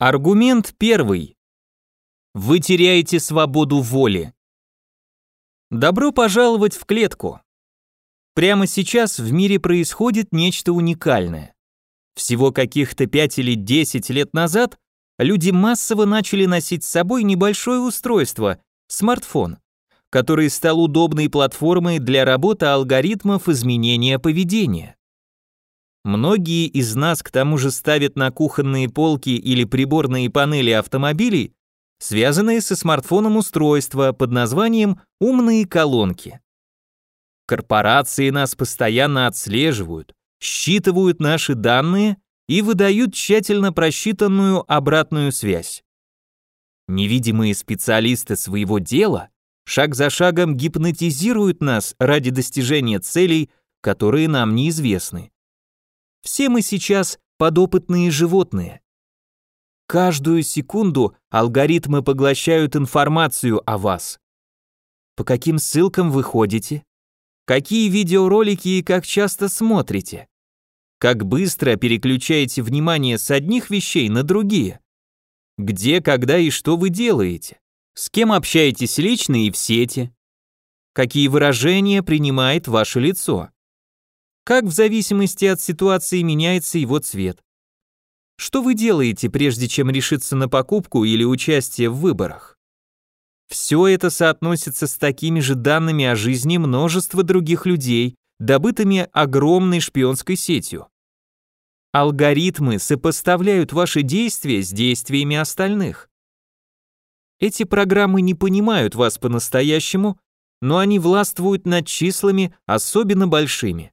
Аргумент первый. Вы теряете свободу воли. Добро пожаловать в клетку. Прямо сейчас в мире происходит нечто уникальное. Всего каких-то 5 или 10 лет назад люди массово начали носить с собой небольшое устройство, смартфон, который стал удобной платформой для работы алгоритмов изменения поведения. Многие из нас к тому же ставят на кухонные полки или приборные панели автомобилей, связанные со смартфоном устройства под названием «умные колонки». Корпорации нас постоянно отслеживают, считывают наши данные и выдают тщательно просчитанную обратную связь. Невидимые специалисты своего дела шаг за шагом гипнотизируют нас ради достижения целей, которые нам неизвестны. Все мы сейчас подопытные животные. Каждую секунду алгоритмы поглощают информацию о вас. По каким ссылкам вы ходите? Какие видеоролики и как часто смотрите? Как быстро переключаете внимание с одних вещей на другие? Где, когда и что вы делаете? С кем общаетесь лично и в сети? Какие выражения принимает ваше лицо? Как в зависимости от ситуации меняется его цвет. Что вы делаете, прежде чем решиться на покупку или участие в выборах? Все это соотносится с такими же данными о жизни множества других людей, добытыми огромной шпионской сетью. Алгоритмы сопоставляют ваши действия с действиями остальных. Эти программы не понимают вас по-настоящему, но они властвуют над числами, особенно большими.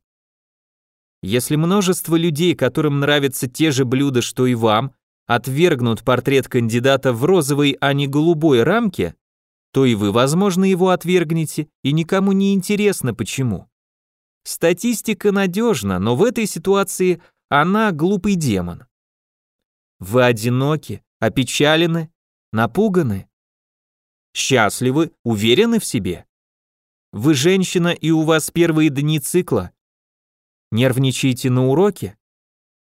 Если множество людей, которым нравятся те же блюда, что и вам, отвергнут портрет кандидата в розовой, а не голубой рамке, то и вы, возможно, его отвергнете, и никому не интересно почему. Статистика надежна, но в этой ситуации она глупый демон. Вы одиноки, опечалены, напуганы, счастливы, уверены в себе. Вы женщина, и у вас первые дни цикла, Нервничаете на уроке?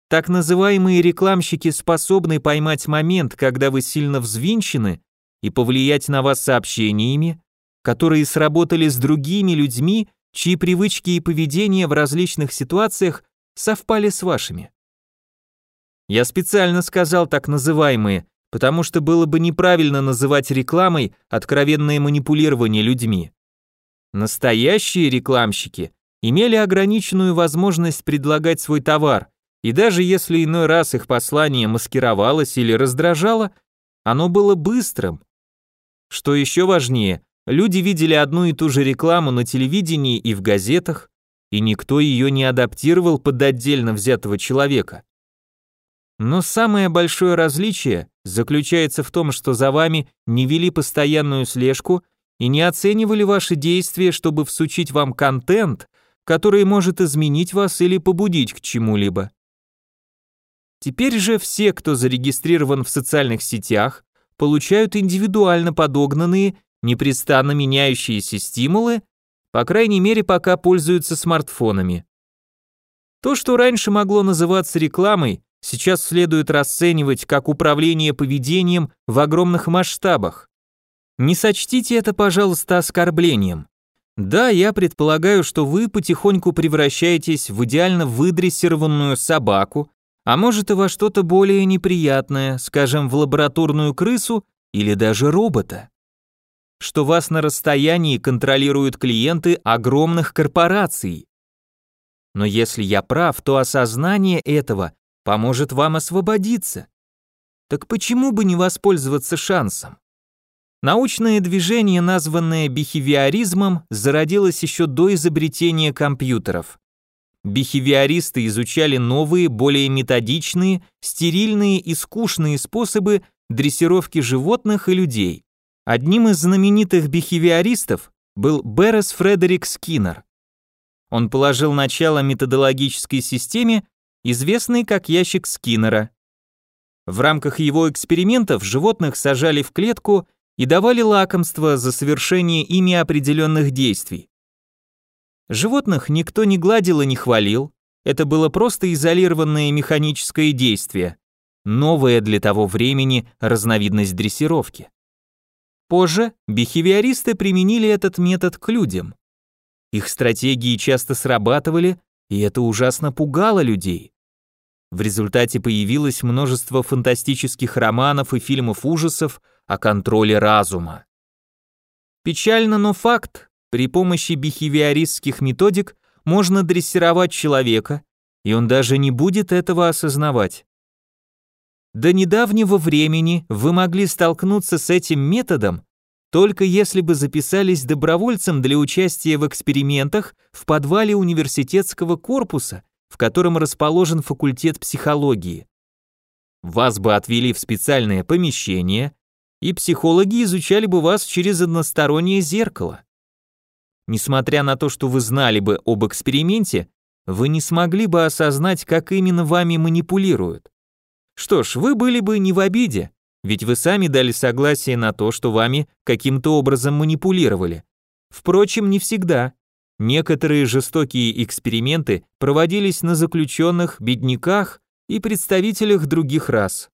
Так называемые рекламщики способны поймать момент, когда вы сильно взвинчены, и повлиять на вас сообщениями, которые сработали с другими людьми, чьи привычки и поведение в различных ситуациях совпали с вашими. Я специально сказал так называемые, потому что было бы неправильно называть рекламой откровенное манипулирование людьми. Настоящие рекламщики имели ограниченную возможность предлагать свой товар, и даже если иной раз их послание маскировалось или раздражало, оно было быстрым. Что еще важнее, люди видели одну и ту же рекламу на телевидении и в газетах, и никто ее не адаптировал под отдельно взятого человека. Но самое большое различие заключается в том, что за вами не вели постоянную слежку и не оценивали ваши действия, чтобы всучить вам контент, который может изменить вас или побудить к чему-либо. Теперь же все, кто зарегистрирован в социальных сетях, получают индивидуально подогнанные, непрестанно меняющиеся стимулы, по крайней мере, пока пользуются смартфонами. То, что раньше могло называться рекламой, сейчас следует расценивать как управление поведением в огромных масштабах. Не сочтите это, пожалуйста, оскорблением. Да, я предполагаю, что вы потихоньку превращаетесь в идеально выдрессированную собаку, а может и во что-то более неприятное, скажем, в лабораторную крысу или даже робота. Что вас на расстоянии контролируют клиенты огромных корпораций. Но если я прав, то осознание этого поможет вам освободиться. Так почему бы не воспользоваться шансом? Научное движение, названное бихевиоризмом, зародилось еще до изобретения компьютеров. Бихевиористы изучали новые, более методичные, стерильные и скучные способы дрессировки животных и людей. Одним из знаменитых бихевиористов был Берес Фредерик Скиннер. Он положил начало методологической системе, известной как ящик Скиннера. В рамках его экспериментов животных сажали в клетку и давали лакомство за совершение ими определенных действий. Животных никто не гладил и не хвалил, это было просто изолированное механическое действие. новая для того времени разновидность дрессировки. Позже бихевиористы применили этот метод к людям. Их стратегии часто срабатывали, и это ужасно пугало людей. В результате появилось множество фантастических романов и фильмов ужасов о контроле разума. Печально, но факт. При помощи бихевиористских методик можно дрессировать человека, и он даже не будет этого осознавать. До недавнего времени вы могли столкнуться с этим методом, только если бы записались добровольцем для участия в экспериментах в подвале университетского корпуса, в котором расположен факультет психологии. Вас бы отвели в специальное помещение, и психологи изучали бы вас через одностороннее зеркало. Несмотря на то, что вы знали бы об эксперименте, вы не смогли бы осознать, как именно вами манипулируют. Что ж, вы были бы не в обиде, ведь вы сами дали согласие на то, что вами каким-то образом манипулировали. Впрочем, не всегда. Некоторые жестокие эксперименты проводились на заключенных, бедняках и представителях других рас.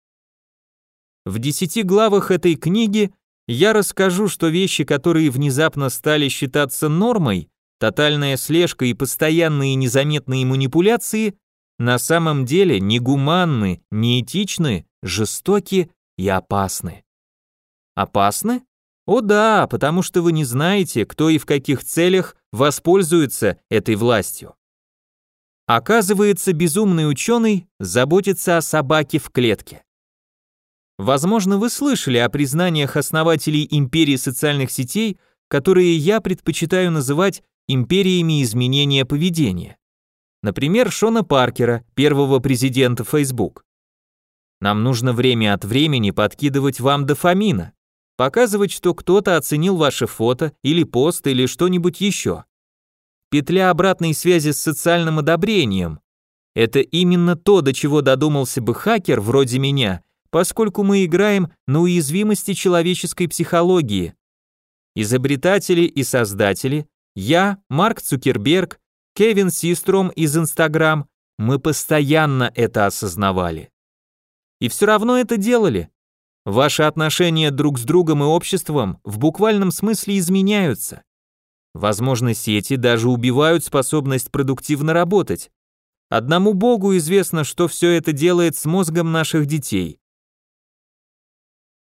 В десяти главах этой книги я расскажу, что вещи, которые внезапно стали считаться нормой, тотальная слежка и постоянные незаметные манипуляции, на самом деле негуманны, неэтичны, жестоки и опасны. Опасны? О да, потому что вы не знаете, кто и в каких целях воспользуется этой властью. Оказывается, безумный ученый заботится о собаке в клетке. Возможно, вы слышали о признаниях основателей империи социальных сетей, которые я предпочитаю называть империями изменения поведения. Например, Шона Паркера, первого президента Facebook. Нам нужно время от времени подкидывать вам дофамина, показывать, что кто-то оценил ваше фото или пост или что-нибудь еще. Петля обратной связи с социальным одобрением. Это именно то, до чего додумался бы хакер вроде меня, поскольку мы играем на уязвимости человеческой психологии. Изобретатели и создатели, я, Марк Цукерберг, Кевин Систром из Инстаграм, мы постоянно это осознавали. И все равно это делали. Ваши отношения друг с другом и обществом в буквальном смысле изменяются. Возможно, сети даже убивают способность продуктивно работать. Одному Богу известно, что все это делает с мозгом наших детей.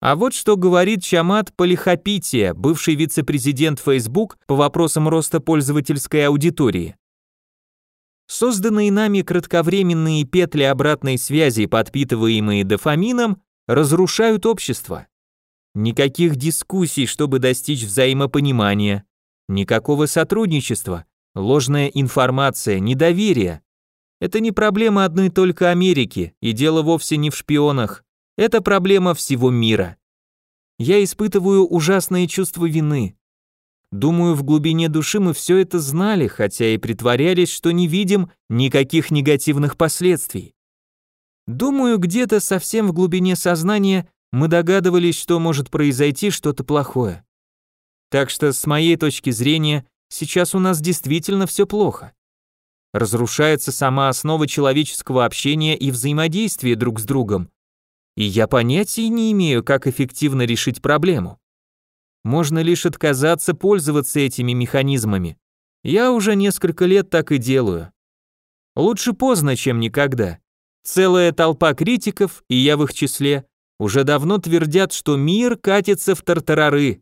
А вот что говорит Чамат Полихапития, бывший вице-президент Facebook по вопросам роста пользовательской аудитории. Созданные нами кратковременные петли обратной связи, подпитываемые дофамином, разрушают общество. Никаких дискуссий, чтобы достичь взаимопонимания. Никакого сотрудничества. Ложная информация, недоверие. Это не проблема одной только Америки, и дело вовсе не в шпионах. Это проблема всего мира. Я испытываю ужасное чувство вины. Думаю, в глубине души мы все это знали, хотя и притворялись, что не видим никаких негативных последствий. Думаю, где-то совсем в глубине сознания мы догадывались, что может произойти что-то плохое. Так что, с моей точки зрения, сейчас у нас действительно все плохо. Разрушается сама основа человеческого общения и взаимодействия друг с другом. И я понятия не имею, как эффективно решить проблему. Можно лишь отказаться пользоваться этими механизмами. Я уже несколько лет так и делаю. Лучше поздно, чем никогда. Целая толпа критиков, и я в их числе, уже давно твердят, что мир катится в тартарары.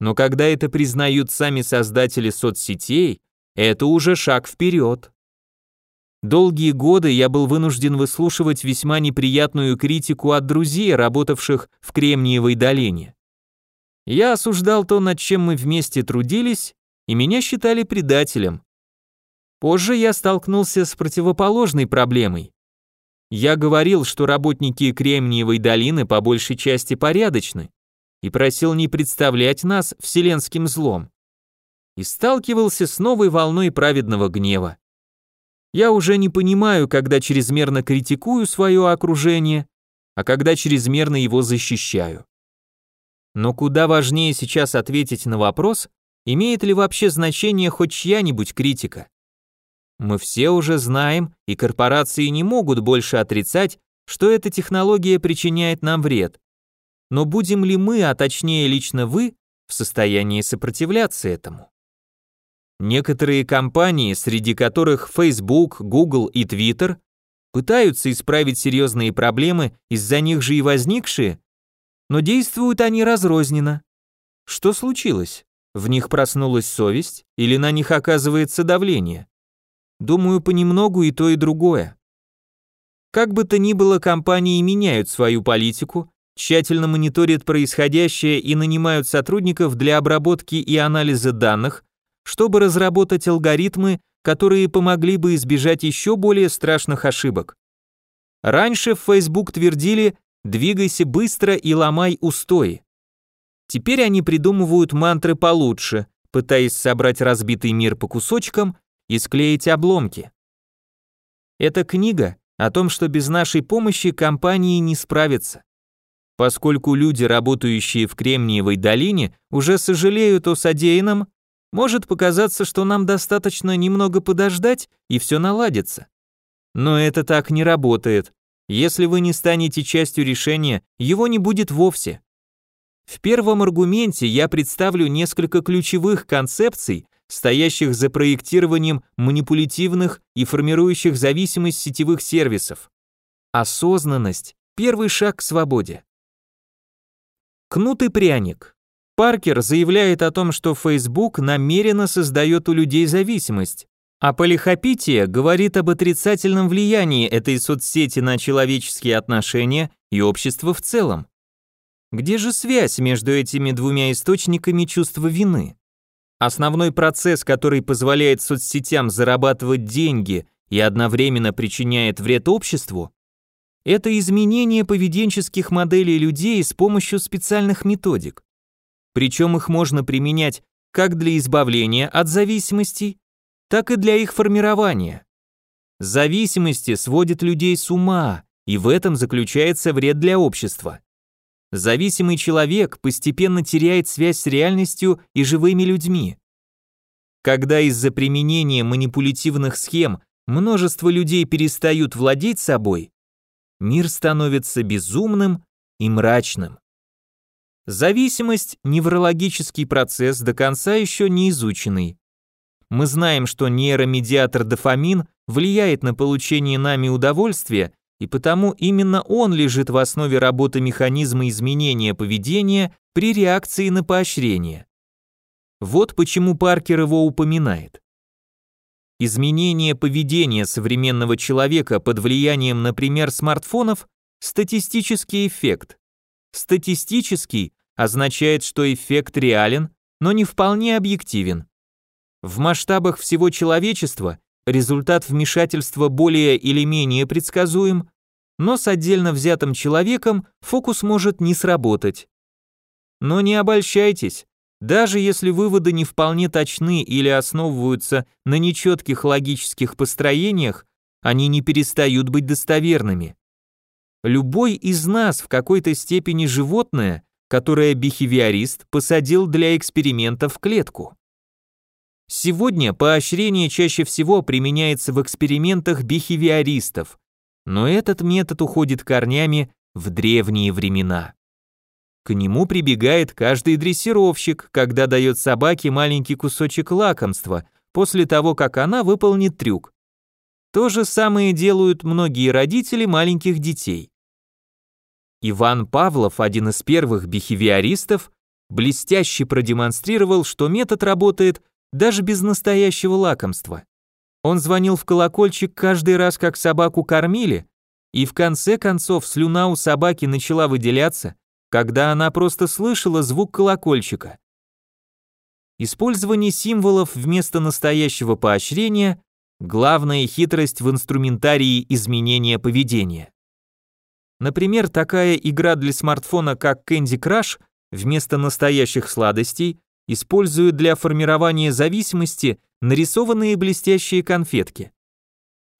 Но когда это признают сами создатели соцсетей, это уже шаг вперед. Долгие годы я был вынужден выслушивать весьма неприятную критику от друзей, работавших в Кремниевой долине. Я осуждал то, над чем мы вместе трудились, и меня считали предателем. Позже я столкнулся с противоположной проблемой. Я говорил, что работники Кремниевой долины по большей части порядочны, и просил не представлять нас вселенским злом. И сталкивался с новой волной праведного гнева. Я уже не понимаю, когда чрезмерно критикую свое окружение, а когда чрезмерно его защищаю. Но куда важнее сейчас ответить на вопрос, имеет ли вообще значение хоть чья-нибудь критика. Мы все уже знаем, и корпорации не могут больше отрицать, что эта технология причиняет нам вред. Но будем ли мы, а точнее лично вы, в состоянии сопротивляться этому? Некоторые компании, среди которых Facebook, Google и Twitter, пытаются исправить серьезные проблемы, из-за них же и возникшие, но действуют они разрозненно. Что случилось? В них проснулась совесть или на них оказывается давление? Думаю, понемногу и то, и другое. Как бы то ни было, компании меняют свою политику, тщательно мониторят происходящее и нанимают сотрудников для обработки и анализа данных, чтобы разработать алгоритмы, которые помогли бы избежать еще более страшных ошибок. Раньше в Facebook твердили «двигайся быстро и ломай устои». Теперь они придумывают мантры получше, пытаясь собрать разбитый мир по кусочкам и склеить обломки. Эта книга о том, что без нашей помощи компании не справятся. Поскольку люди, работающие в Кремниевой долине, уже сожалеют о содеянном, может показаться, что нам достаточно немного подождать, и все наладится. Но это так не работает. Если вы не станете частью решения, его не будет вовсе. В первом аргументе я представлю несколько ключевых концепций, стоящих за проектированием манипулятивных и формирующих зависимость сетевых сервисов. Осознанность – первый шаг к свободе. Кнут и пряник. Паркер заявляет о том, что Facebook намеренно создает у людей зависимость, а полихопития говорит об отрицательном влиянии этой соцсети на человеческие отношения и общество в целом. Где же связь между этими двумя источниками чувства вины? Основной процесс, который позволяет соцсетям зарабатывать деньги и одновременно причиняет вред обществу, это изменение поведенческих моделей людей с помощью специальных методик. Причем их можно применять как для избавления от зависимостей, так и для их формирования. Зависимости сводят людей с ума, и в этом заключается вред для общества. Зависимый человек постепенно теряет связь с реальностью и живыми людьми. Когда из-за применения манипулятивных схем множество людей перестают владеть собой, мир становится безумным и мрачным. Зависимость – неврологический процесс, до конца еще не изученный. Мы знаем, что нейромедиатор дофамин влияет на получение нами удовольствия, и потому именно он лежит в основе работы механизма изменения поведения при реакции на поощрение. Вот почему Паркер его упоминает. Изменение поведения современного человека под влиянием, например, смартфонов – статистический эффект. Статистический означает, что эффект реален, но не вполне объективен. В масштабах всего человечества результат вмешательства более или менее предсказуем, но с отдельно взятым человеком фокус может не сработать. Но не обольщайтесь, даже если выводы не вполне точны или основываются на нечетких логических построениях, они не перестают быть достоверными. Любой из нас в какой-то степени животное, которое бихевиорист посадил для эксперимента в клетку. Сегодня поощрение чаще всего применяется в экспериментах бихевиористов, но этот метод уходит корнями в древние времена. К нему прибегает каждый дрессировщик, когда дает собаке маленький кусочек лакомства, после того, как она выполнит трюк. То же самое делают многие родители маленьких детей. Иван Павлов, один из первых бихевиористов, блестяще продемонстрировал, что метод работает даже без настоящего лакомства. Он звонил в колокольчик каждый раз, как собаку кормили, и в конце концов слюна у собаки начала выделяться, когда она просто слышала звук колокольчика. Использование символов вместо настоящего поощрения – главная хитрость в инструментарии изменения поведения. Например, такая игра для смартфона, как Candy Crush, вместо настоящих сладостей использует для формирования зависимости нарисованные блестящие конфетки.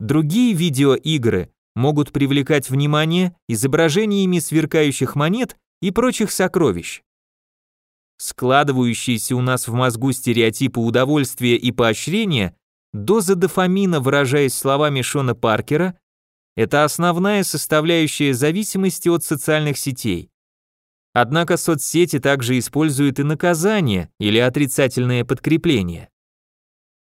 Другие видеоигры могут привлекать внимание изображениями сверкающих монет и прочих сокровищ. Складывающиеся у нас в мозгу стереотипы удовольствия и поощрения, доза дофамина, выражаясь словами Шона Паркера, это основная составляющая зависимости от социальных сетей. Однако соцсети также используют и наказание или отрицательное подкрепление.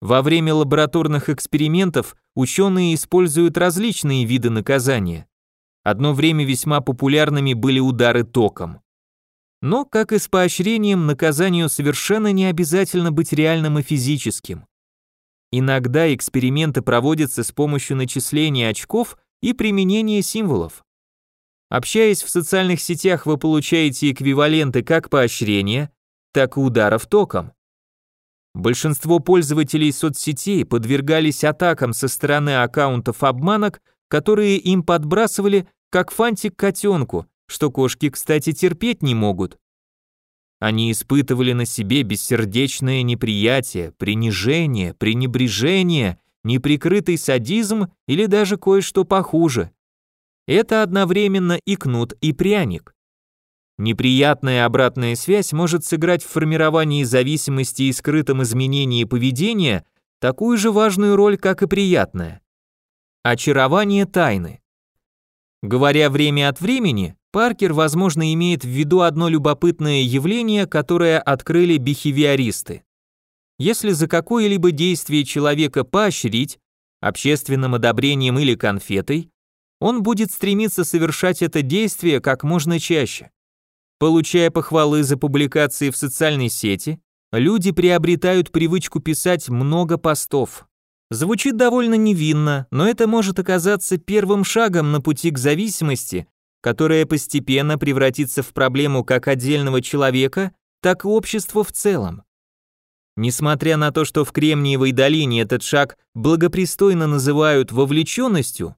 Во время лабораторных экспериментов ученые используют различные виды наказания. Одно время весьма популярными были удары током. Но, как и с поощрением, наказанию совершенно не обязательно быть реальным и физическим. Иногда эксперименты проводятся с помощью начисления очков и применения символов. Общаясь в социальных сетях, вы получаете эквиваленты как поощрения, так и ударов током. Большинство пользователей соцсетей подвергались атакам со стороны аккаунтов обманок, которые им подбрасывали как фантик котенку, что кошки, кстати, терпеть не могут. Они испытывали на себе бессердечное неприятие, принижение, пренебрежение, неприкрытый садизм или даже кое-что похуже. Это одновременно и кнут, и пряник. Неприятная обратная связь может сыграть в формировании зависимости и скрытом изменении поведения такую же важную роль, как и приятная. Очарование тайны. Говоря время от времени, Паркер, возможно, имеет в виду одно любопытное явление, которое открыли бихевиористы. Если за какое-либо действие человека поощрить, общественным одобрением или конфетой, он будет стремиться совершать это действие как можно чаще. Получая похвалы за публикации в социальной сети, люди приобретают привычку писать много постов. Звучит довольно невинно, но это может оказаться первым шагом на пути к зависимости, которая постепенно превратится в проблему как отдельного человека, так и общества в целом. Несмотря на то, что в Кремниевой долине этот шаг благопристойно называют вовлеченностью,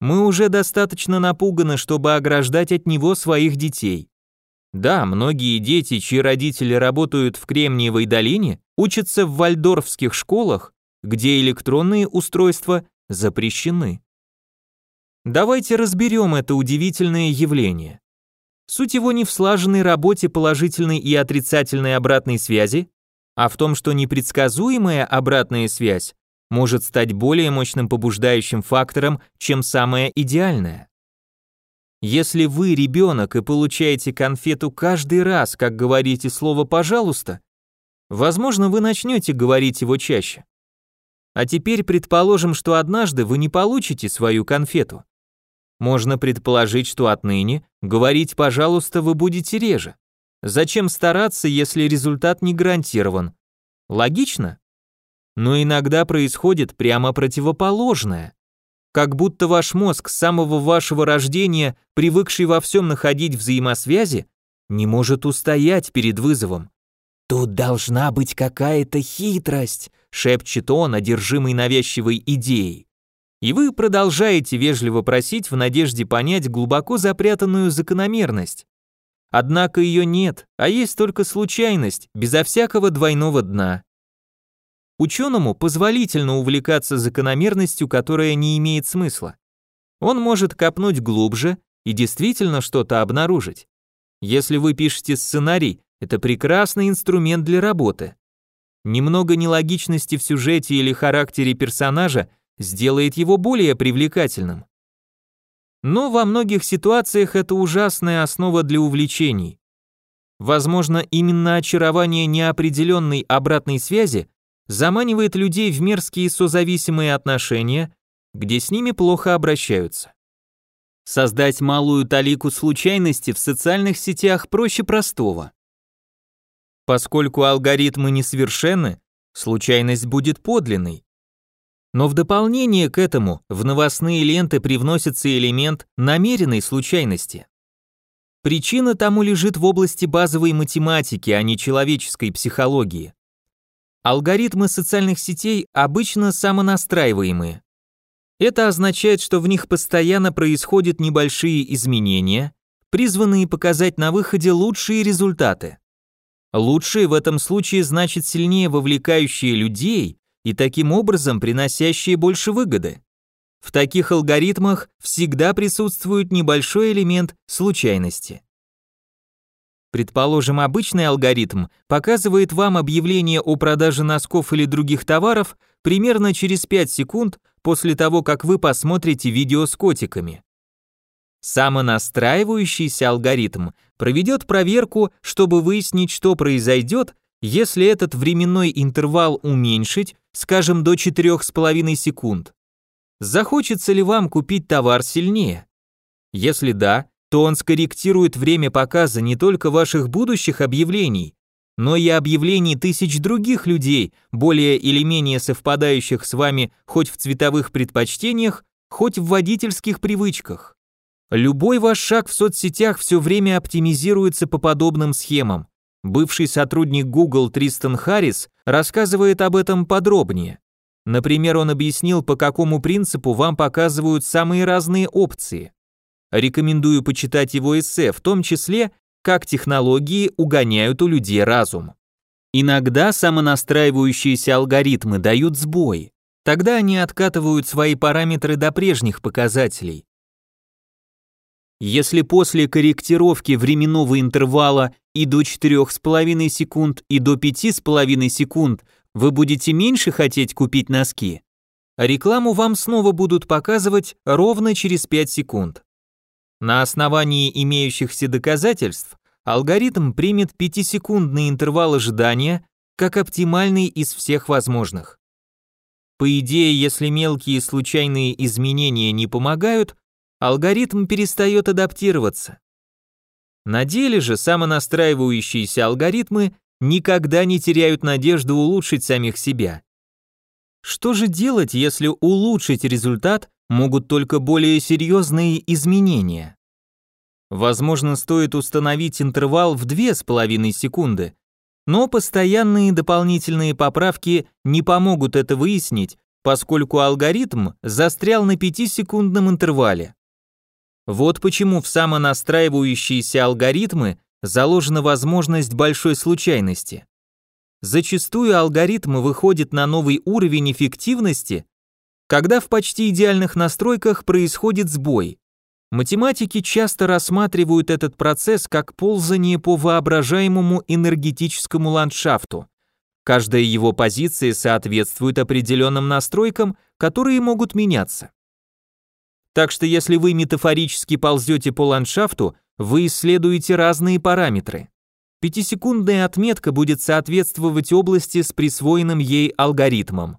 мы уже достаточно напуганы, чтобы ограждать от него своих детей. Да, многие дети, чьи родители работают в Кремниевой долине, учатся в вальдорфских школах, где электронные устройства запрещены. Давайте разберем это удивительное явление. Суть его не в слаженной работе положительной и отрицательной обратной связи, а в том, что непредсказуемая обратная связь может стать более мощным побуждающим фактором, чем самая идеальная. Если вы ребенок и получаете конфету каждый раз, как говорите слово «пожалуйста», возможно, вы начнете говорить его чаще. А теперь предположим, что однажды вы не получите свою конфету. Можно предположить, что отныне говорить «пожалуйста» вы будете реже. Зачем стараться, если результат не гарантирован? Логично? Но иногда происходит прямо противоположное. Как будто ваш мозг с самого вашего рождения, привыкший во всем находить взаимосвязи, не может устоять перед вызовом. «Тут должна быть какая-то хитрость», — шепчет он, одержимый навязчивой идеей. И вы продолжаете вежливо просить в надежде понять глубоко запрятанную закономерность. Однако ее нет, а есть только случайность, безо всякого двойного дна. Ученому позволительно увлекаться закономерностью, которая не имеет смысла. Он может копнуть глубже и действительно что-то обнаружить. Если вы пишете сценарий, это прекрасный инструмент для работы. Немного нелогичности в сюжете или характере персонажа сделает его более привлекательным. Но во многих ситуациях это ужасная основа для увлечений. Возможно, именно очарование неопределенной обратной связи заманивает людей в мерзкие созависимые отношения, где с ними плохо обращаются. Создать малую талику случайности в социальных сетях проще простого. Поскольку алгоритмы несовершенны, случайность будет подлинной, но в дополнение к этому в новостные ленты привносится элемент намеренной случайности. Причина тому лежит в области базовой математики, а не человеческой психологии. Алгоритмы социальных сетей обычно самонастраиваемые. Это означает, что в них постоянно происходят небольшие изменения, призванные показать на выходе лучшие результаты. Лучшие в этом случае значит сильнее вовлекающие людей и таким образом приносящие больше выгоды. В таких алгоритмах всегда присутствует небольшой элемент случайности. Предположим, обычный алгоритм показывает вам объявление о продаже носков или других товаров примерно через 5 секунд после того, как вы посмотрите видео с котиками. Самонастраивающийся алгоритм проведет проверку, чтобы выяснить, что произойдет, если этот временной интервал уменьшить, скажем, до 4,5 секунд. Захочется ли вам купить товар сильнее? Если да, то он скорректирует время показа не только ваших будущих объявлений, но и объявлений тысяч других людей, более или менее совпадающих с вами хоть в цветовых предпочтениях, хоть в водительских привычках. Любой ваш шаг в соцсетях все время оптимизируется по подобным схемам. Бывший сотрудник Google Тристан Харрис рассказывает об этом подробнее. Например, он объяснил, по какому принципу вам показывают самые разные опции. Рекомендую почитать его эссе, в том числе, как технологии угоняют у людей разум. Иногда самонастраивающиеся алгоритмы дают сбой. Тогда они откатывают свои параметры до прежних показателей. Если после корректировки временного интервала и до 4,5 секунд, и до 5,5 секунд вы будете меньше хотеть купить носки, рекламу вам снова будут показывать ровно через 5 секунд. На основании имеющихся доказательств алгоритм примет 5-секундный интервал ожидания как оптимальный из всех возможных. По идее, если мелкие случайные изменения не помогают, алгоритм перестает адаптироваться. На деле же самонастраивающиеся алгоритмы никогда не теряют надежду улучшить самих себя. Что же делать, если улучшить результат могут только более серьезные изменения. Возможно, стоит установить интервал в 2,5 секунды, но постоянные дополнительные поправки не помогут это выяснить, поскольку алгоритм застрял на 5-секундном интервале. Вот почему в самонастраивающиеся алгоритмы заложена возможность большой случайности. Зачастую алгоритм выходит на новый уровень эффективности когда в почти идеальных настройках происходит сбой. Математики часто рассматривают этот процесс как ползание по воображаемому энергетическому ландшафту. Каждая его позиция соответствует определенным настройкам, которые могут меняться. Так что если вы метафорически ползете по ландшафту, вы исследуете разные параметры. Пятисекундная отметка будет соответствовать области с присвоенным ей алгоритмом.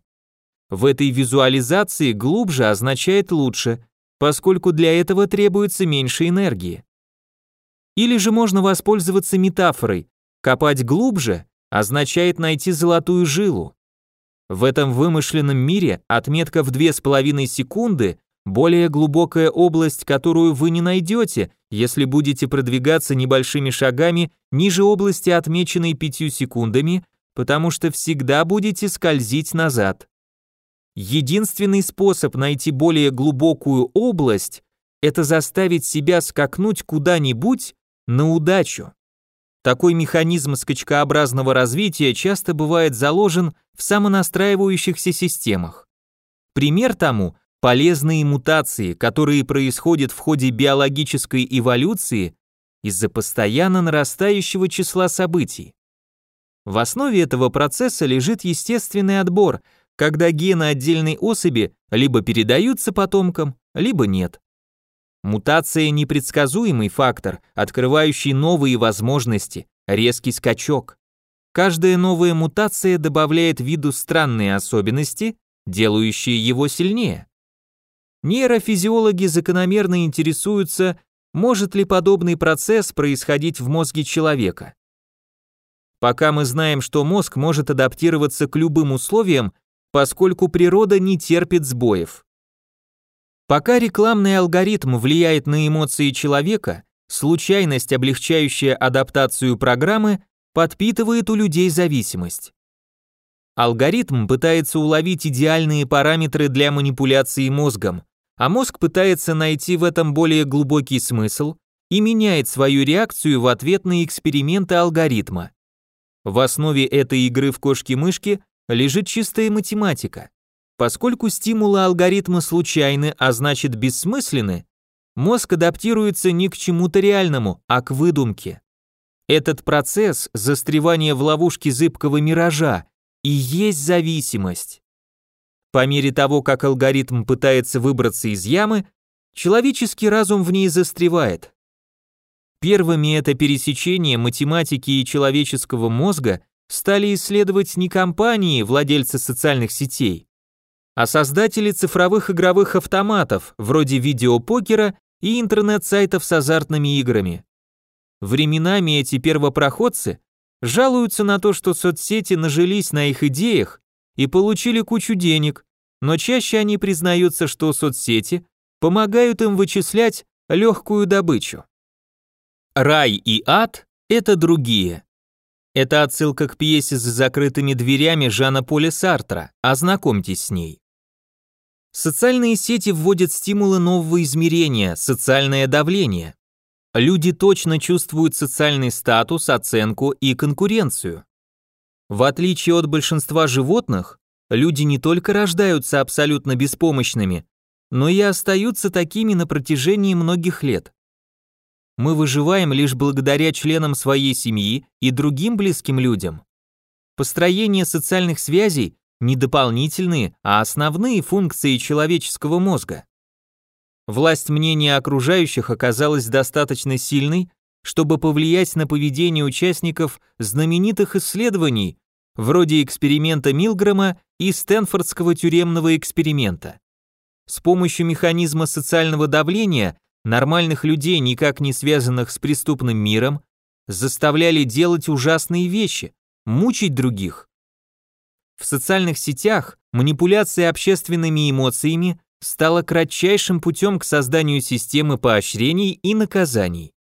В этой визуализации глубже означает лучше, поскольку для этого требуется меньше энергии. Или же можно воспользоваться метафорой «копать глубже» означает найти золотую жилу. В этом вымышленном мире отметка в 2,5 секунды более глубокая область, которую вы не найдете, если будете продвигаться небольшими шагами ниже области, отмеченной 5 секундами, потому что всегда будете скользить назад. Единственный способ найти более глубокую область – это заставить себя скакнуть куда-нибудь на удачу. Такой механизм скачкообразного развития часто бывает заложен в самонастраивающихся системах. Пример тому – полезные мутации, которые происходят в ходе биологической эволюции из-за постоянно нарастающего числа событий. В основе этого процесса лежит естественный отбор – когда гены отдельной особи либо передаются потомкам, либо нет. Мутация – непредсказуемый фактор, открывающий новые возможности, резкий скачок. Каждая новая мутация добавляет виду странные особенности, делающие его сильнее. Нейрофизиологи закономерно интересуются, может ли подобный процесс происходить в мозге человека. Пока мы знаем, что мозг может адаптироваться к любым условиям, поскольку природа не терпит сбоев. Пока рекламный алгоритм влияет на эмоции человека, случайность, облегчающая адаптацию программы, подпитывает у людей зависимость. Алгоритм пытается уловить идеальные параметры для манипуляции мозгом, а мозг пытается найти в этом более глубокий смысл и меняет свою реакцию в ответ на эксперименты алгоритма. В основе этой игры в кошки-мышки лежит чистая математика. Поскольку стимулы алгоритма случайны, а значит бессмысленны, мозг адаптируется не к чему-то реальному, а к выдумке. Этот процесс застревания в ловушке зыбкого миража и есть зависимость. По мере того, как алгоритм пытается выбраться из ямы, человеческий разум в ней застревает. Первыми это пересечение математики и человеческого мозга стали исследовать не компании, владельцы социальных сетей, а создатели цифровых игровых автоматов, вроде видеопокера и интернет-сайтов с азартными играми. Временами эти первопроходцы жалуются на то, что соцсети нажились на их идеях и получили кучу денег, но чаще они признаются, что соцсети помогают им вычислять легкую добычу. Рай и ад – это другие. Это отсылка к пьесе с закрытыми дверями Жана Поля Сартра, ознакомьтесь с ней. Социальные сети вводят стимулы нового измерения, социальное давление. Люди точно чувствуют социальный статус, оценку и конкуренцию. В отличие от большинства животных, люди не только рождаются абсолютно беспомощными, но и остаются такими на протяжении многих лет. Мы выживаем лишь благодаря членам своей семьи и другим близким людям. Построение социальных связей не дополнительные, а основные функции человеческого мозга. Власть мнения окружающих оказалась достаточно сильной, чтобы повлиять на поведение участников знаменитых исследований, вроде эксперимента Милгрэма и Стэнфордского тюремного эксперимента. С помощью механизма социального давления нормальных людей, никак не связанных с преступным миром, заставляли делать ужасные вещи, мучить других. В социальных сетях манипуляция общественными эмоциями стала кратчайшим путем к созданию системы поощрений и наказаний.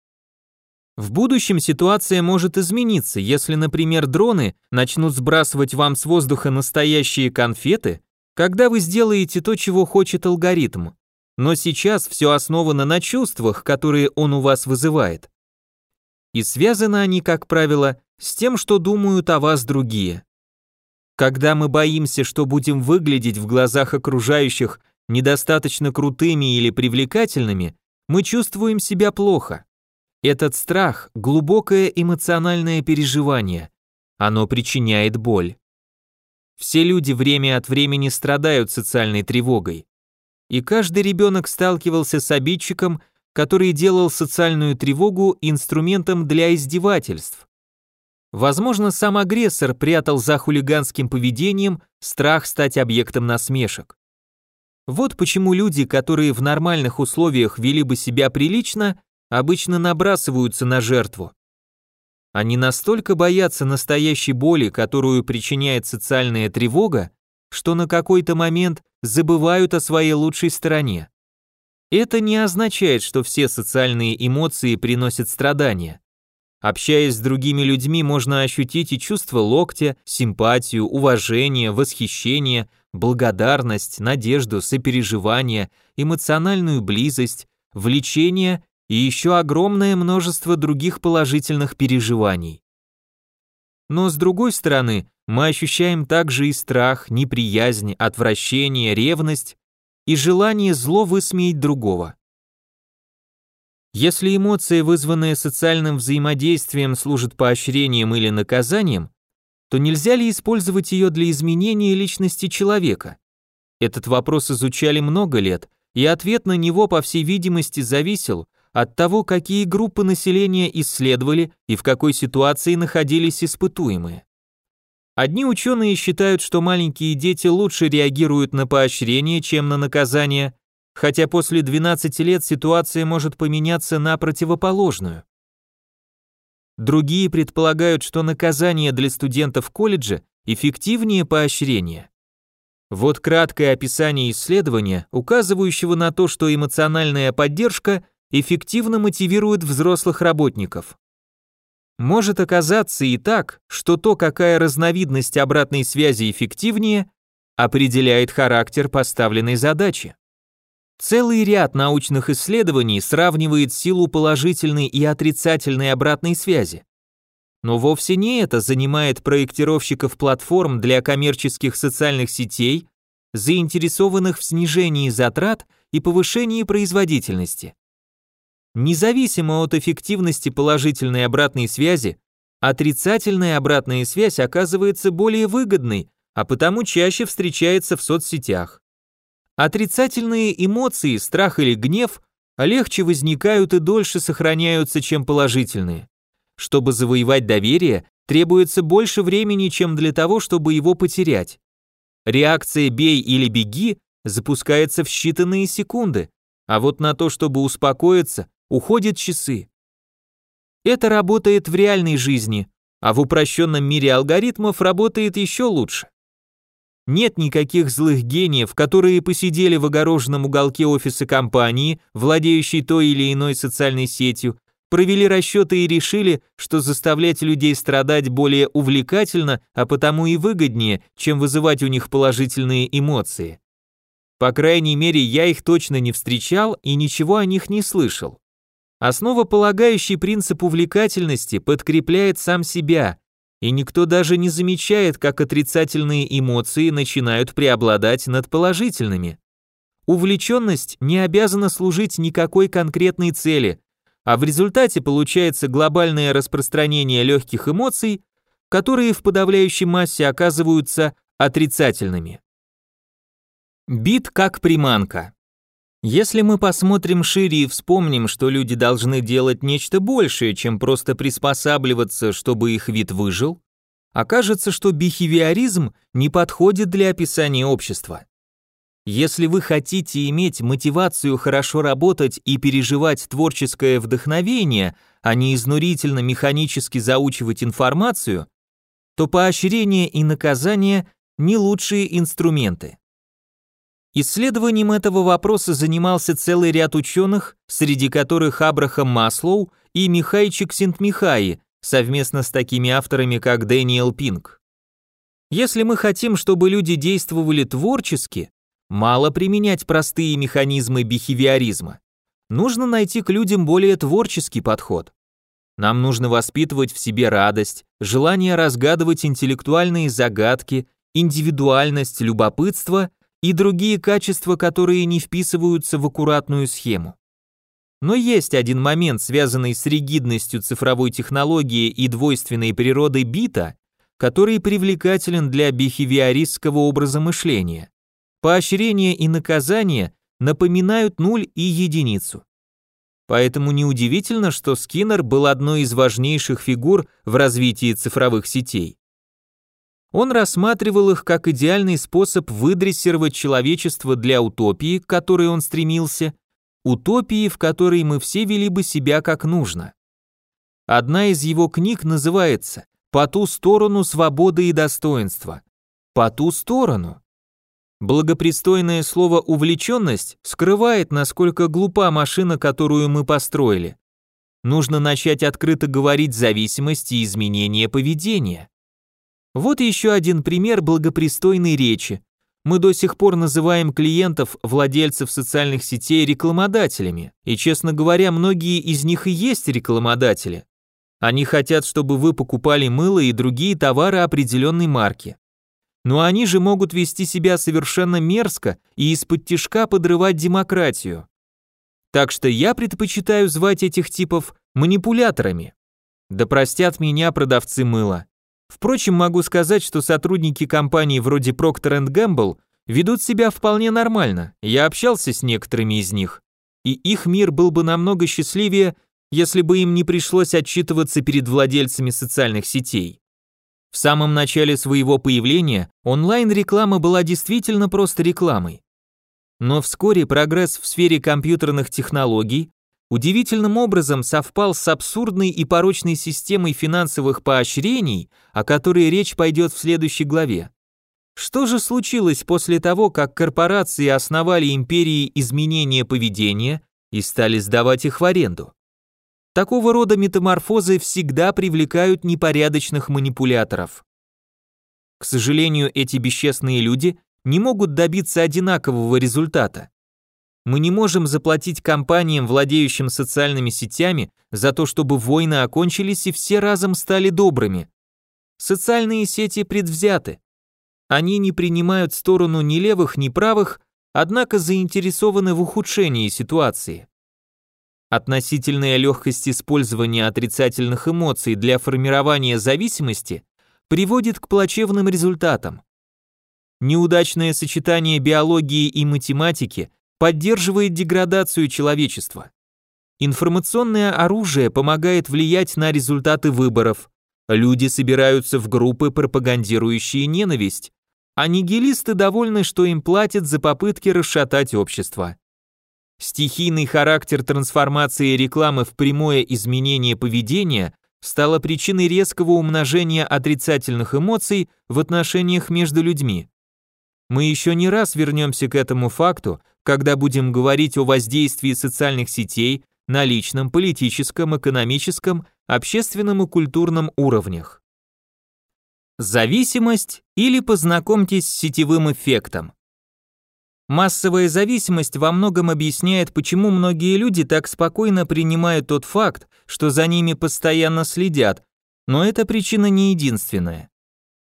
В будущем ситуация может измениться, если, например, дроны начнут сбрасывать вам с воздуха настоящие конфеты, когда вы сделаете то, чего хочет алгоритм. Но сейчас все основано на чувствах, которые он у вас вызывает. И связаны они, как правило, с тем, что думают о вас другие. Когда мы боимся, что будем выглядеть в глазах окружающих недостаточно крутыми или привлекательными, мы чувствуем себя плохо. Этот страх – глубокое эмоциональное переживание. Оно причиняет боль. Все люди время от времени страдают социальной тревогой. И каждый ребенок сталкивался с обидчиком, который делал социальную тревогу инструментом для издевательств. Возможно, сам агрессор прятал за хулиганским поведением страх стать объектом насмешек. Вот почему люди, которые в нормальных условиях вели бы себя прилично, обычно набрасываются на жертву. Они настолько боятся настоящей боли, которую причиняет социальная тревога, что на какой-то момент забывают о своей лучшей стороне. Это не означает, что все социальные эмоции приносят страдания. Общаясь с другими людьми, можно ощутить и чувство локтя, симпатию, уважение, восхищение, благодарность, надежду, сопереживание, эмоциональную близость, влечение и еще огромное множество других положительных переживаний. Но с другой стороны, мы ощущаем также и страх, неприязнь, отвращение, ревность и желание зло высмеять другого. Если эмоция, вызванная социальным взаимодействием, служит поощрением или наказанием, то нельзя ли использовать ее для изменения личности человека? Этот вопрос изучали много лет, и ответ на него, по всей видимости, зависел от того, какие группы населения исследовали и в какой ситуации находились испытуемые. Одни ученые считают, что маленькие дети лучше реагируют на поощрение, чем на наказание, хотя после 12 лет ситуация может поменяться на противоположную. Другие предполагают, что наказание для студентов колледжа эффективнее поощрения. Вот краткое описание исследования, указывающего на то, что эмоциональная поддержка эффективно мотивирует взрослых работников. Может оказаться и так, что то, какая разновидность обратной связи эффективнее, определяет характер поставленной задачи. Целый ряд научных исследований сравнивает силу положительной и отрицательной обратной связи. Но вовсе не это занимает проектировщиков платформ для коммерческих социальных сетей, заинтересованных в снижении затрат и повышении производительности. Независимо от эффективности положительной обратной связи, отрицательная обратная связь оказывается более выгодной а потому чаще встречается в соцсетях. Отрицательные эмоции, страх или гнев легче возникают и дольше сохраняются, чем положительные. Чтобы завоевать доверие, требуется больше времени, чем для того, чтобы его потерять. Реакция «бей или беги» запускается в считанные секунды, а вот на то, чтобы успокоиться, уходят часы. Это работает в реальной жизни, а в упрощенном мире алгоритмов работает еще лучше. Нет никаких злых гениев, которые посидели в огороженном уголке офиса компании, владеющей той или иной социальной сетью, провели расчеты и решили, что заставлять людей страдать более увлекательно, а потому и выгоднее, чем вызывать у них положительные эмоции. По крайней мере, я их точно не встречал и ничего о них не слышал. Основополагающий принцип увлекательности подкрепляет сам себя, и никто даже не замечает, как отрицательные эмоции начинают преобладать над положительными. Увлеченность не обязана служить никакой конкретной цели, а в результате получается глобальное распространение легких эмоций, которые в подавляющей массе оказываются отрицательными. Бит как приманка. Если мы посмотрим шире и вспомним, что люди должны делать нечто большее, чем просто приспосабливаться, чтобы их вид выжил, окажется, что бихевиоризм не подходит для описания общества. Если вы хотите иметь мотивацию хорошо работать и переживать творческое вдохновение, а не изнурительно механически заучивать информацию, то поощрение и наказание не лучшие инструменты. Исследованием этого вопроса занимался целый ряд ученых, среди которых Абрахам Маслоу и Михай Чиксинтмихаи, совместно с такими авторами, как Дэниел Пинк. Если мы хотим, чтобы люди действовали творчески, мало применять простые механизмы бихевиоризма. Нужно найти к людям более творческий подход. Нам нужно воспитывать в себе радость, желание разгадывать интеллектуальные загадки, индивидуальность, любопытство и другие качества, которые не вписываются в аккуратную схему. Но есть один момент, связанный с ригидностью цифровой технологии и двойственной природой бита, который привлекателен для бихевиористского образа мышления. Поощрение и наказание напоминают нуль и единицу. Поэтому неудивительно, что Скиннер был одной из важнейших фигур в развитии цифровых сетей. Он рассматривал их как идеальный способ выдрессировать человечество для утопии, к которой он стремился, утопии, в которой мы все вели бы себя как нужно. Одна из его книг называется «По ту сторону свободы и достоинства». По ту сторону. Благопристойное слово «увлеченность» скрывает, насколько глупа машина, которую мы построили. Нужно начать открыто говорить зависимости и изменения поведения. Вот еще один пример благопристойной речи. Мы до сих пор называем клиентов, владельцев социальных сетей рекламодателями, и, честно говоря, многие из них и есть рекламодатели. Они хотят, чтобы вы покупали мыло и другие товары определенной марки. Но они же могут вести себя совершенно мерзко и из-под тишка подрывать демократию. Так что я предпочитаю звать этих типов манипуляторами. Да простят меня продавцы мыла. Впрочем, могу сказать, что сотрудники компаний вроде Procter Gamble ведут себя вполне нормально. Я общался с некоторыми из них, и их мир был бы намного счастливее, если бы им не пришлось отчитываться перед владельцами социальных сетей. В самом начале своего появления онлайн-реклама была действительно просто рекламой. Но вскоре прогресс в сфере компьютерных технологий удивительным образом совпал с абсурдной и порочной системой финансовых поощрений, о которой речь пойдет в следующей главе. Что же случилось после того, как корпорации основали империи изменения поведения и стали сдавать их в аренду? Такого рода метаморфозы всегда привлекают непорядочных манипуляторов. К сожалению, эти бесчестные люди не могут добиться одинакового результата. Мы не можем заплатить компаниям, владеющим социальными сетями, за то, чтобы войны окончились и все разом стали добрыми. Социальные сети предвзяты. Они не принимают сторону ни левых, ни правых, однако заинтересованы в ухудшении ситуации. Относительная легкость использования отрицательных эмоций для формирования зависимости приводит к плачевным результатам. неудачное сочетание биологии и математики поддерживает деградацию человечества. Информационное оружие помогает влиять на результаты выборов. Люди собираются в группы, пропагандирующие ненависть, а нигилисты довольны, что им платят за попытки расшатать общество. Стихийный характер трансформации рекламы в прямое изменение поведения стало причиной резкого умножения отрицательных эмоций в отношениях между людьми. Мы еще не раз вернемся к этому факту, когда будем говорить о воздействии социальных сетей на личном, политическом, экономическом, общественном и культурном уровнях. Зависимость или познакомьтесь с сетевым эффектом. Массовая зависимость во многом объясняет, почему многие люди так спокойно принимают тот факт, что за ними постоянно следят, но эта причина не единственная.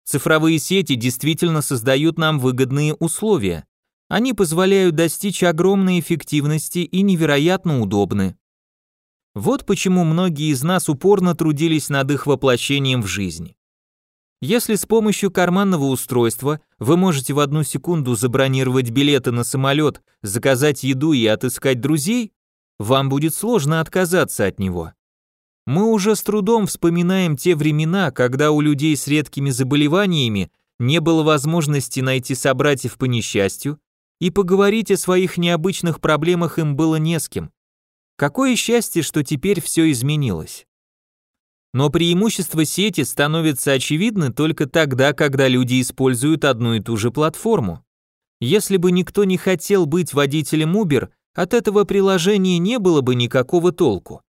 Цифровые сети действительно создают нам выгодные условия. Они позволяют достичь огромной эффективности и невероятно удобны. Вот почему многие из нас упорно трудились над их воплощением в жизнь. Если с помощью карманного устройства вы можете в одну секунду забронировать билеты на самолет, заказать еду и отыскать друзей, вам будет сложно отказаться от него. Мы уже с трудом вспоминаем те времена, когда у людей с редкими заболеваниями не было возможности найти собратьев по несчастью, и поговорить о своих необычных проблемах им было не с кем. Какое счастье, что теперь все изменилось. Но преимущество сети становится очевидны только тогда, когда люди используют одну и ту же платформу. Если бы никто не хотел быть водителем Uber, от этого приложения не было бы никакого толку.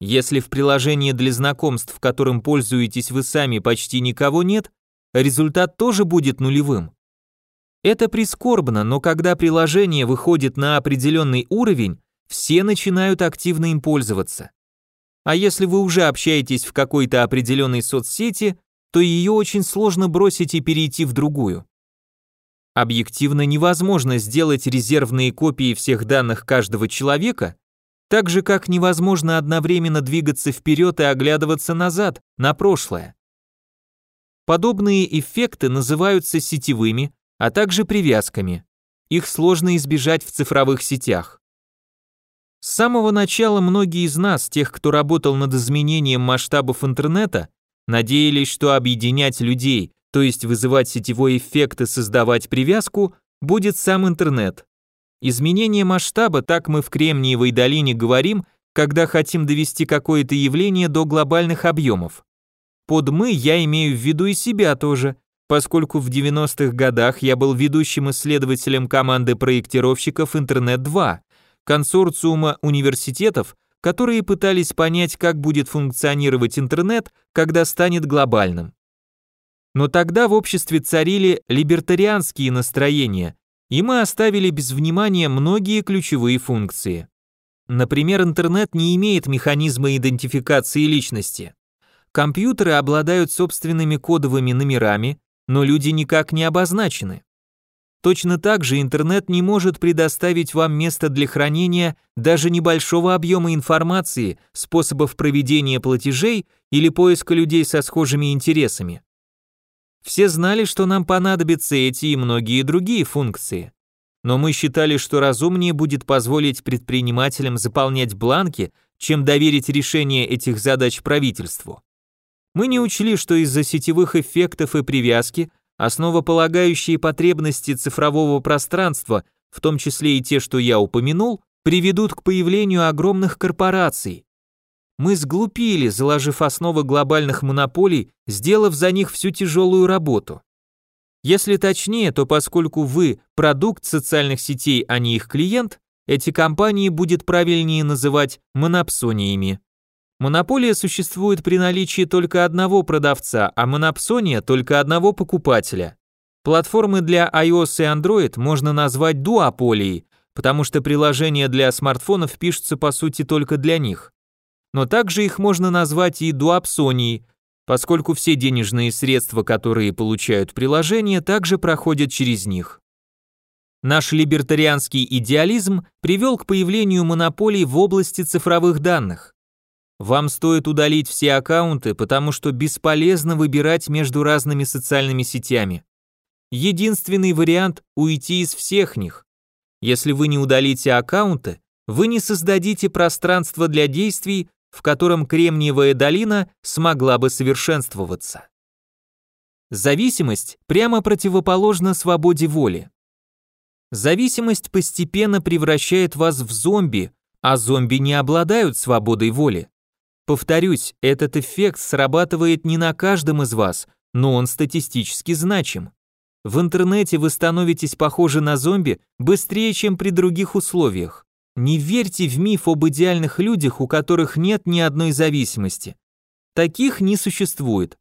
Если в приложении для знакомств, которым пользуетесь вы сами, почти никого нет, результат тоже будет нулевым. Это прискорбно, но когда приложение выходит на определенный уровень, все начинают активно им пользоваться. А если вы уже общаетесь в какой-то определенной соцсети, то ее очень сложно бросить и перейти в другую. Объективно невозможно сделать резервные копии всех данных каждого человека, так же как невозможно одновременно двигаться вперед и оглядываться назад, на прошлое. Подобные эффекты называются сетевыми, а также привязками. Их сложно избежать в цифровых сетях. С самого начала многие из нас, тех, кто работал над изменением масштабов интернета, надеялись, что объединять людей, то есть вызывать сетевой эффект и создавать привязку, будет сам интернет. Изменение масштаба, так мы в Кремниевой долине говорим, когда хотим довести какое-то явление до глобальных объемов. Под «мы» я имею в виду и себя тоже, поскольку в 90-х годах я был ведущим исследователем команды проектировщиков Интернет-2, консорциума университетов, которые пытались понять, как будет функционировать интернет, когда станет глобальным. Но тогда в обществе царили либертарианские настроения, и мы оставили без внимания многие ключевые функции. Например, интернет не имеет механизма идентификации личности. Компьютеры обладают собственными кодовыми номерами, но люди никак не обозначены. Точно так же интернет не может предоставить вам место для хранения даже небольшого объема информации, способов проведения платежей или поиска людей со схожими интересами. Все знали, что нам понадобятся эти и многие другие функции. Но мы считали, что разумнее будет позволить предпринимателям заполнять бланки, чем доверить решение этих задач правительству. Мы не учли, что из-за сетевых эффектов и привязки Основополагающие потребности цифрового пространства, в том числе и те, что я упомянул, приведут к появлению огромных корпораций. Мы сглупили, заложив основы глобальных монополий, сделав за них всю тяжелую работу. Если точнее, то поскольку вы продукт социальных сетей, а не их клиент, эти компании будет правильнее называть монопсониями. Монополия существует при наличии только одного продавца, а монопсония только одного покупателя. Платформы для iOS и Android можно назвать дуополией, потому что приложения для смартфонов пишутся по сути только для них. Но также их можно назвать и дуапсонией, поскольку все денежные средства, которые получают приложения, также проходят через них. Наш либертарианский идеализм привел к появлению монополий в области цифровых данных. Вам стоит удалить все аккаунты, потому что бесполезно выбирать между разными социальными сетями. Единственный вариант – уйти из всех них. Если вы не удалите аккаунты, вы не создадите пространство для действий, в котором Кремниевая долина смогла бы совершенствоваться. Зависимость прямо противоположна свободе воли. Зависимость постепенно превращает вас в зомби, а зомби не обладают свободой воли. Повторюсь, этот эффект срабатывает не на каждом из вас, но он статистически значим. В интернете вы становитесь похожи на зомби быстрее, чем при других условиях. Не верьте в миф об идеальных людях, у которых нет ни одной зависимости. Таких не существует.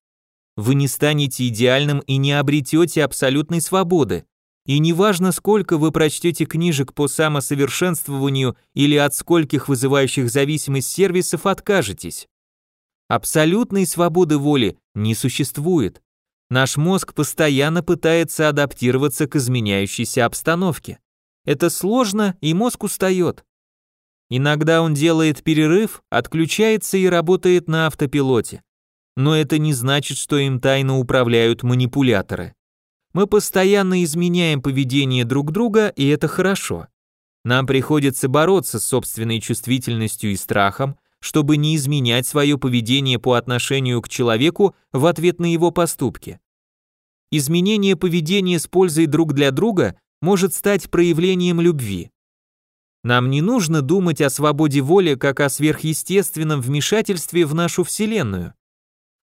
Вы не станете идеальным и не обретете абсолютной свободы. И неважно, сколько вы прочтете книжек по самосовершенствованию или от скольких вызывающих зависимость сервисов откажетесь. Абсолютной свободы воли не существует. Наш мозг постоянно пытается адаптироваться к изменяющейся обстановке. Это сложно, и мозг устает. Иногда он делает перерыв, отключается и работает на автопилоте. Но это не значит, что им тайно управляют манипуляторы. Мы постоянно изменяем поведение друг друга, и это хорошо. Нам приходится бороться с собственной чувствительностью и страхом, чтобы не изменять свое поведение по отношению к человеку в ответ на его поступки. Изменение поведения с пользой друг для друга может стать проявлением любви. Нам не нужно думать о свободе воли как о сверхъестественном вмешательстве в нашу Вселенную.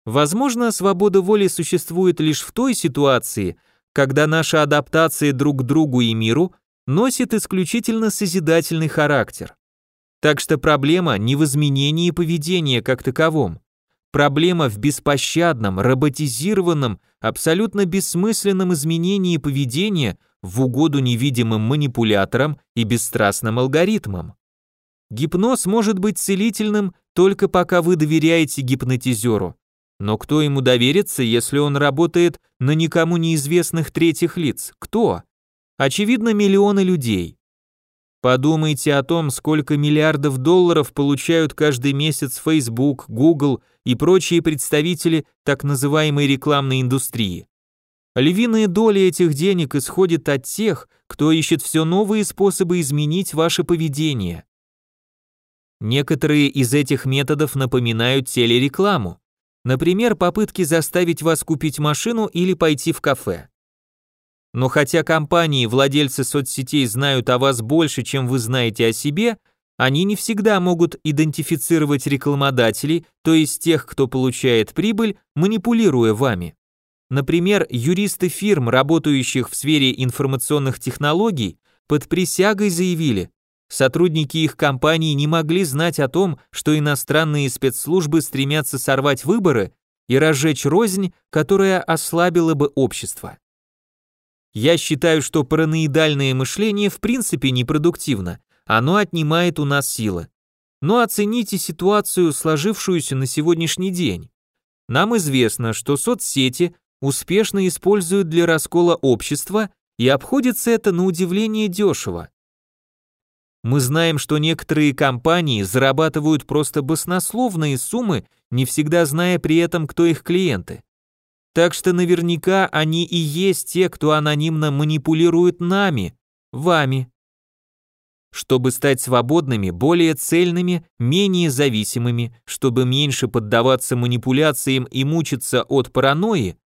Возможно, свобода воли существует лишь в той ситуации, когда наша адаптация друг к другу и миру носит исключительно созидательный характер. Так что проблема не в изменении поведения как таковом. Проблема в беспощадном, роботизированном, абсолютно бессмысленном изменении поведения в угоду невидимым манипуляторам и бесстрастным алгоритмам. Гипноз может быть целительным только пока вы доверяете гипнотизеру. Но кто ему доверится, если он работает на никому неизвестных третьих лиц? Кто? Очевидно, миллионы людей. Подумайте о том, сколько миллиардов долларов получают каждый месяц Facebook, Google и прочие представители так называемой рекламной индустрии. Львиная доля этих денег исходит от тех, кто ищет все новые способы изменить ваше поведение. Некоторые из этих методов напоминают телерекламу. Например, попытки заставить вас купить машину или пойти в кафе. Но хотя компании, владельцы соцсетей знают о вас больше, чем вы знаете о себе, они не всегда могут идентифицировать рекламодателей, то есть тех, кто получает прибыль, манипулируя вами. Например, юристы фирм, работающих в сфере информационных технологий, под присягой заявили, сотрудники их компаний не могли знать о том, что иностранные спецслужбы стремятся сорвать выборы и разжечь рознь, которая ослабила бы общество. Я считаю, что параноидальное мышление в принципе непродуктивно, оно отнимает у нас силы. Но оцените ситуацию, сложившуюся на сегодняшний день. Нам известно, что соцсети успешно используют для раскола общества и обходится это на удивление дешево. Мы знаем, что некоторые компании зарабатывают просто баснословные суммы, не всегда зная при этом, кто их клиенты. Так что наверняка они и есть те, кто анонимно манипулирует нами, вами. Чтобы стать свободными, более цельными, менее зависимыми, чтобы меньше поддаваться манипуляциям и мучиться от паранойи,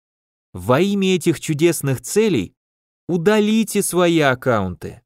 во имя этих чудесных целей удалите свои аккаунты.